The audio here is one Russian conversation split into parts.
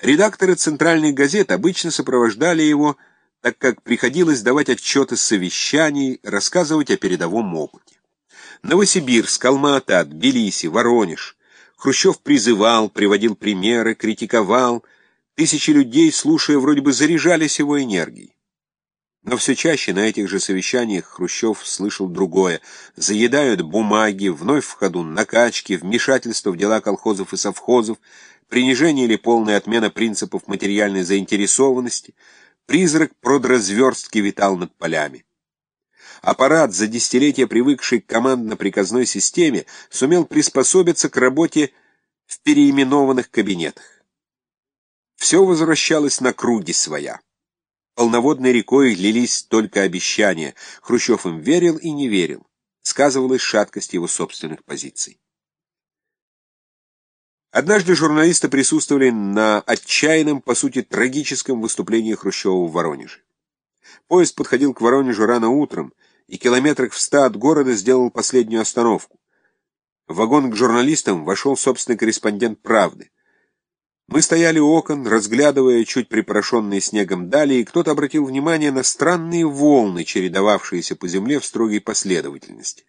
Редакторы центральных газет обычно сопровождали его, так как приходилось давать отчеты с совещаний, рассказывать о передовом опыте. Новосибирск, Алма-Ата, Тбилиси, Воронеж. Хрущев призывал, приводил примеры, критиковал. Тысячи людей, слушая, вроде бы заряжались его энергией. Но все чаще на этих же совещаниях Хрущев слышал другое. Заедают бумаги, вновь в ходу накачки, вмешательство в дела колхозов и совхозов, принижение или полная отмена принципов материальной заинтересованности, призрак продразверстки витал над полями. Аппарат, за десятилетия привыкший к командно-приказной системе, сумел приспособиться к работе в переименованных кабинетах. Все возвращалось на круги своя. Полноводной рекой лились только обещания. Хрущев им верил и не верил. Сказывалась шаткость его собственных позиций. Однажды журналисты присутствовали на отчаянном, по сути, трагическом выступлении Хрущева в Воронеже. Поезд подходил к Воронежу рано утром и километрах в ста от города сделал последнюю остановку. В вагон к журналистам вошел собственный корреспондент «Правды». Мы стояли у окон, разглядывая чуть припорошенные снегом дали, и кто-то обратил внимание на странные волны, чередовавшиеся по земле в строгой последовательности.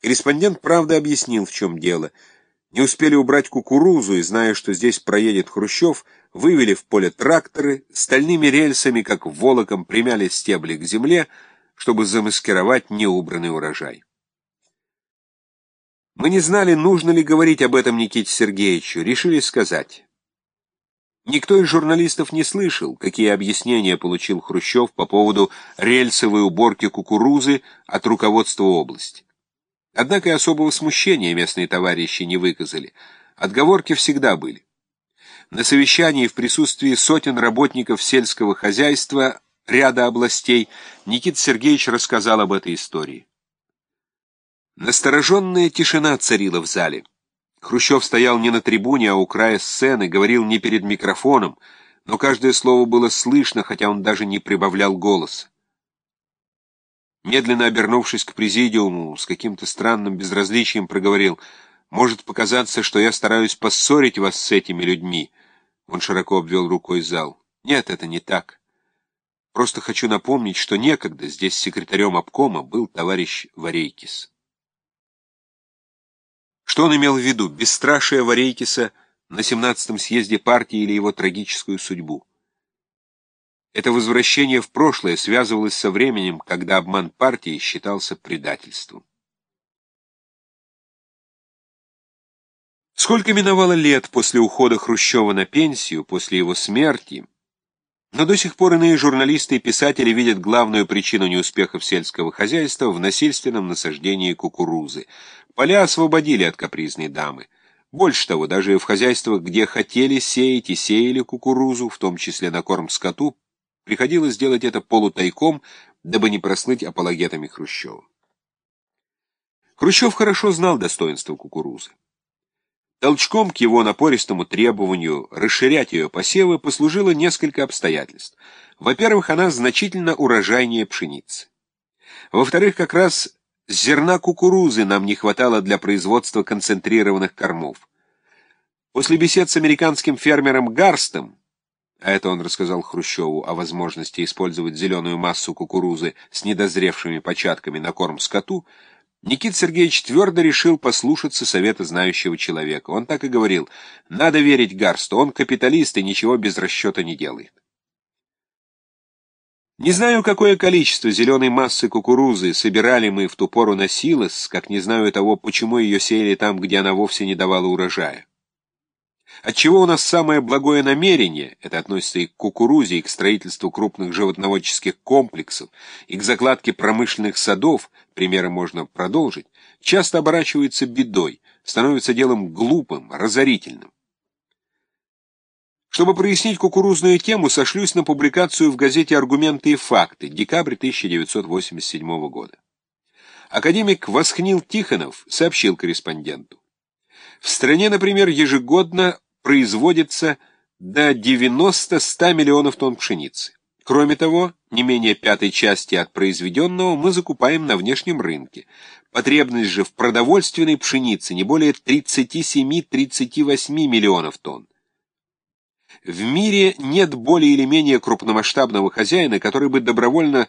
Корреспондент «Правды» объяснил, в чем дело — не успели убрать кукурузу и, зная, что здесь проедет Хрущев, вывели в поле тракторы, стальными рельсами, как волоком, примяли стебли к земле, чтобы замаскировать неубранный урожай. Мы не знали, нужно ли говорить об этом Никите Сергеевичу, решили сказать. Никто из журналистов не слышал, какие объяснения получил Хрущев по поводу рельсовой уборки кукурузы от руководства области. Однако и особого смущения местные товарищи не выказали. Отговорки всегда были. На совещании в присутствии сотен работников сельского хозяйства ряда областей Никита Сергеевич рассказал об этой истории. Настороженная тишина царила в зале. Хрущев стоял не на трибуне, а у края сцены, говорил не перед микрофоном, но каждое слово было слышно, хотя он даже не прибавлял голос. Медленно обернувшись к президиуму, с каким-то странным безразличием проговорил, «Может показаться, что я стараюсь поссорить вас с этими людьми». Он широко обвел рукой зал. «Нет, это не так. Просто хочу напомнить, что некогда здесь секретарем обкома был товарищ Варейкис». Что он имел в виду? Бесстрашие Варейкиса на 17-м съезде партии или его трагическую судьбу? Это возвращение в прошлое связывалось со временем, когда обман партии считался предательством. Сколько миновало лет после ухода Хрущева на пенсию, после его смерти, но до сих пор иные журналисты и писатели видят главную причину неуспехов сельского хозяйства в насильственном насаждении кукурузы. Поля освободили от капризной дамы. Больше того, даже в хозяйствах, где хотели сеять и сеяли кукурузу, в том числе на корм скоту, Приходилось делать это полутайком, дабы не прослыть апологетами Хрущева. Хрущев хорошо знал достоинство кукурузы. Толчком к его напористому требованию расширять ее посевы послужило несколько обстоятельств. Во-первых, она значительно урожайнее пшеницы. Во-вторых, как раз зерна кукурузы нам не хватало для производства концентрированных кормов. После бесед с американским фермером Гарстом а это он рассказал Хрущеву о возможности использовать зеленую массу кукурузы с недозревшими початками на корм скоту, Никит Сергеевич твердо решил послушаться совета знающего человека. Он так и говорил, надо верить Гарсту, он капиталист и ничего без расчета не делает. Не знаю, какое количество зеленой массы кукурузы собирали мы в ту пору на Силос, как не знаю того, почему ее сеяли там, где она вовсе не давала урожая. Отчего у нас самое благое намерение, это относится и к кукурузе, и к строительству крупных животноводческих комплексов, и к закладке промышленных садов, примеры можно продолжить, часто оборачивается бедой, становится делом глупым, разорительным. Чтобы прояснить кукурузную тему, сошлюсь на публикацию в газете «Аргументы и факты», декабрь 1987 года. Академик Восхнил Тихонов сообщил корреспонденту. В стране, например, ежегодно производится до 90-100 миллионов тонн пшеницы. Кроме того, не менее пятой части от произведенного мы закупаем на внешнем рынке. Потребность же в продовольственной пшенице не более 37-38 миллионов тонн. В мире нет более или менее крупномасштабного хозяина, который бы добровольно